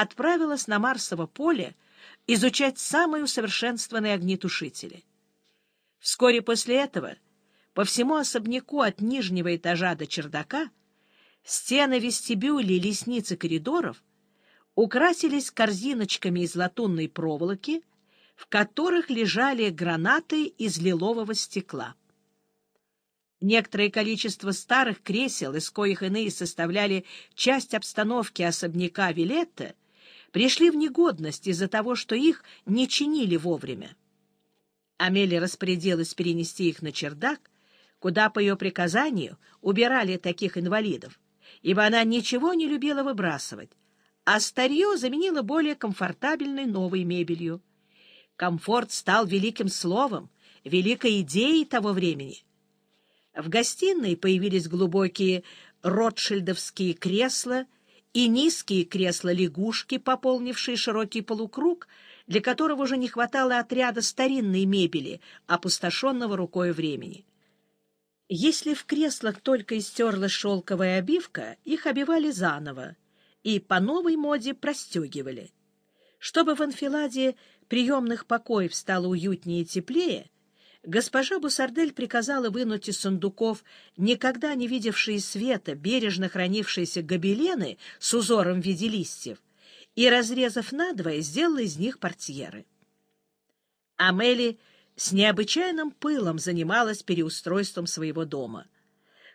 отправилась на Марсово поле изучать самые усовершенствованные огнетушители. Вскоре после этого по всему особняку от нижнего этажа до чердака стены вестибюлей, лестниц и коридоров украсились корзиночками из латунной проволоки, в которых лежали гранаты из лилового стекла. Некоторое количество старых кресел, из коих иные составляли часть обстановки особняка Вилетта, пришли в негодность из-за того, что их не чинили вовремя. Амелия распорядилась перенести их на чердак, куда по ее приказанию убирали таких инвалидов, ибо она ничего не любила выбрасывать, а старье заменила более комфортабельной новой мебелью. Комфорт стал великим словом, великой идеей того времени. В гостиной появились глубокие ротшильдовские кресла и низкие кресла-лягушки, пополнившие широкий полукруг, для которого уже не хватало отряда старинной мебели, опустошенного рукой времени. Если в креслах только истерлась шелковая обивка, их обивали заново и по новой моде простегивали. Чтобы в анфиладе приемных покоев стало уютнее и теплее, госпожа Бусардель приказала вынуть из сундуков никогда не видевшие света, бережно хранившиеся гобелены с узором в виде листьев, и, разрезав надвое, сделала из них портьеры. Амели с необычайным пылом занималась переустройством своего дома.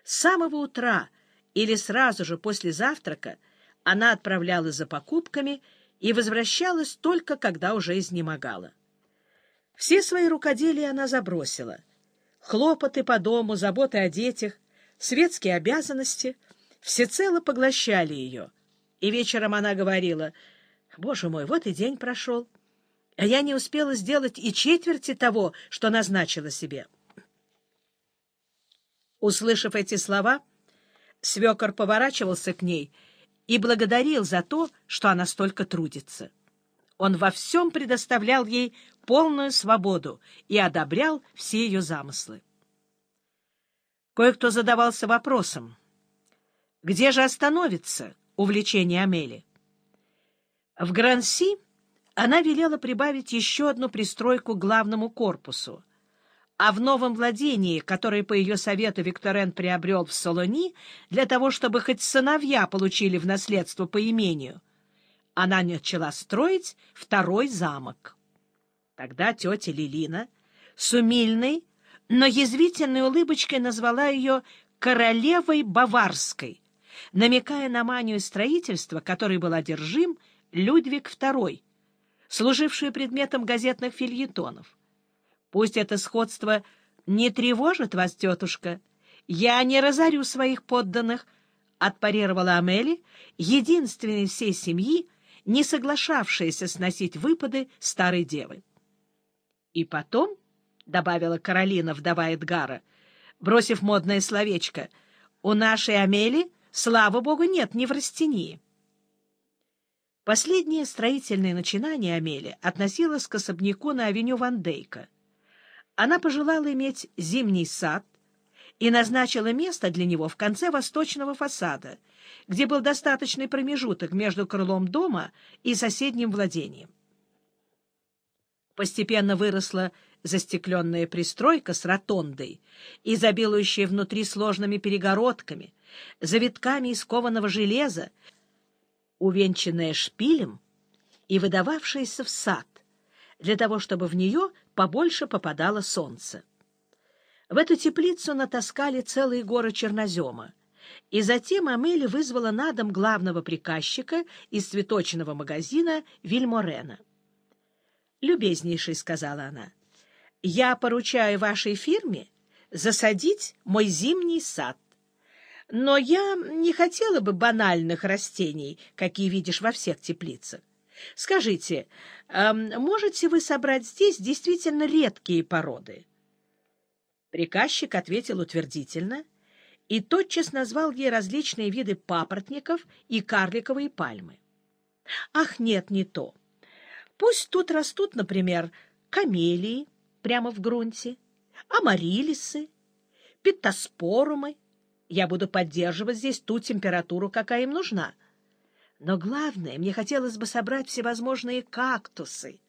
С самого утра или сразу же после завтрака она отправлялась за покупками и возвращалась только когда уже изнемогала. Все свои рукоделия она забросила. Хлопоты по дому, заботы о детях, светские обязанности всецело поглощали ее. И вечером она говорила, «Боже мой, вот и день прошел, а я не успела сделать и четверти того, что назначила себе». Услышав эти слова, свекор поворачивался к ней и благодарил за то, что она столько трудится. Он во всем предоставлял ей полную свободу и одобрял все ее замыслы. Кое-кто задавался вопросом, где же остановится увлечение Амели? В Гранси она велела прибавить еще одну пристройку к главному корпусу, а в новом владении, которое по ее совету Викторен приобрел в Солони для того, чтобы хоть сыновья получили в наследство по имению, она начала строить второй замок. Тогда тетя Лилина с умильной, но язвительной улыбочкой назвала ее «королевой Баварской», намекая на манию строительства, которой был одержим Людвиг II, служивший предметом газетных фильетонов. «Пусть это сходство не тревожит вас, тетушка. Я не разорю своих подданных», — отпарировала Амели, единственной всей семьи, не соглашавшаяся сносить выпады старой девы. И потом, — добавила Каролина, вдова Эдгара, бросив модное словечко, — у нашей Амели, слава богу, нет ни в растении. Последнее строительное начинание Амели относилось к особняку на авеню Ван Дейка. Она пожелала иметь зимний сад и назначила место для него в конце восточного фасада, где был достаточный промежуток между крылом дома и соседним владением. Постепенно выросла застекленная пристройка с ротондой, изобилующая внутри сложными перегородками, завитками из кованого железа, увенчанная шпилем и выдававшаяся в сад, для того, чтобы в нее побольше попадало солнце. В эту теплицу натаскали целые горы чернозема, и затем Амели вызвала на дом главного приказчика из цветочного магазина Вильморена. «Любезнейший», — сказала она, — «я поручаю вашей фирме засадить мой зимний сад. Но я не хотела бы банальных растений, какие видишь во всех теплицах. Скажите, э, можете вы собрать здесь действительно редкие породы?» Приказчик ответил утвердительно и тотчас назвал ей различные виды папоротников и карликовые пальмы. «Ах, нет, не то!» Пусть тут растут, например, камелии прямо в грунте, амарилисы, питоспорумы. Я буду поддерживать здесь ту температуру, какая им нужна. Но главное, мне хотелось бы собрать всевозможные кактусы,